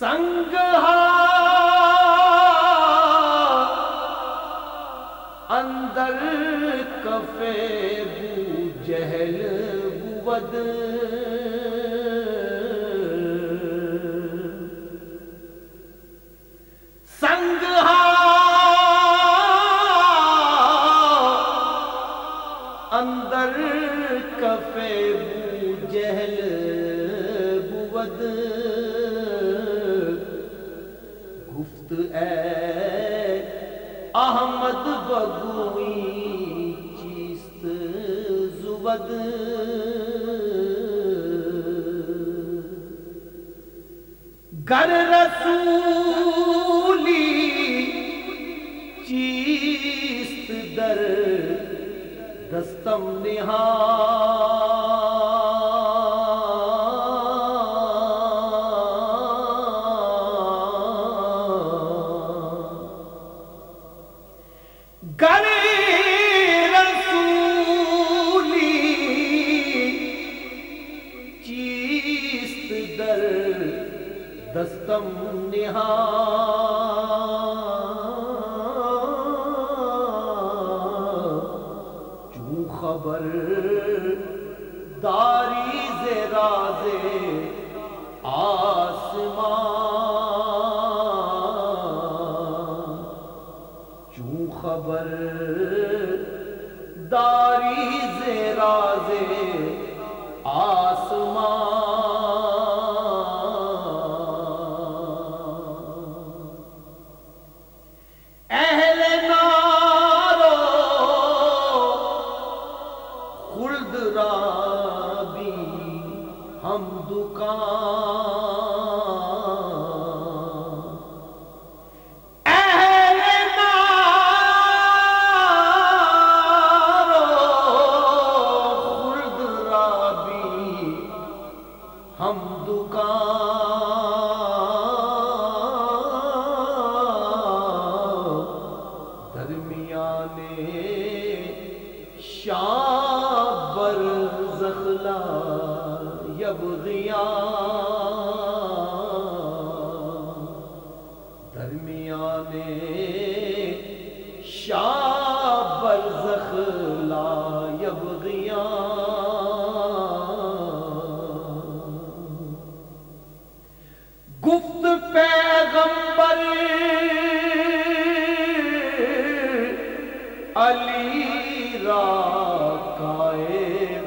سنگ اندر کفے بو جہل بود سنگ اندر کفے بو جہل بود زبد گر رسولی چیست در دستم نہار دستم نہا چون خبر داری زراز آسمان چون خبر ہم دکان درمیان شابر زخلا یبغیان درمیان شابر زخلا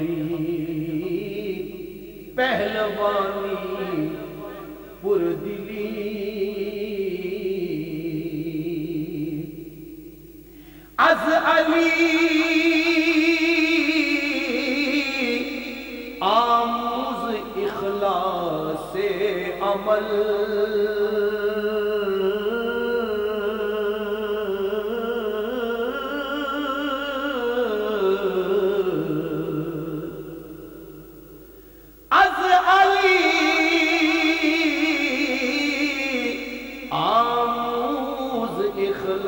حقی پہلوانی پر دلی۔ از علی آموز اخلاص عمل۔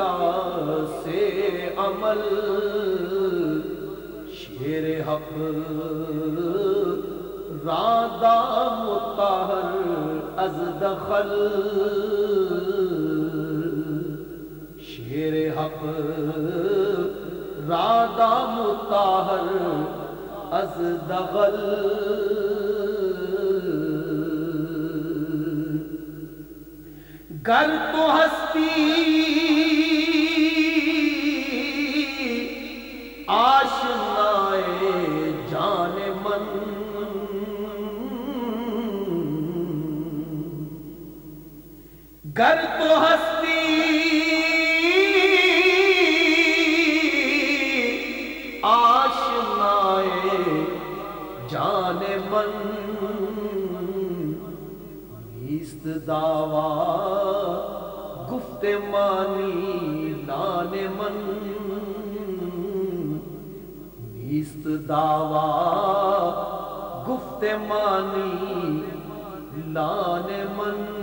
اخلاص عمل، شیر حق رادا متحر از دخل۔ شیر حق رادا متحر از دغل گر تو ہستی گر تو ہستی۔ آشنائے جان من۔ نیست دعوا گفت مانی لان من۔ نیست دعوا گفت مانی لان من۔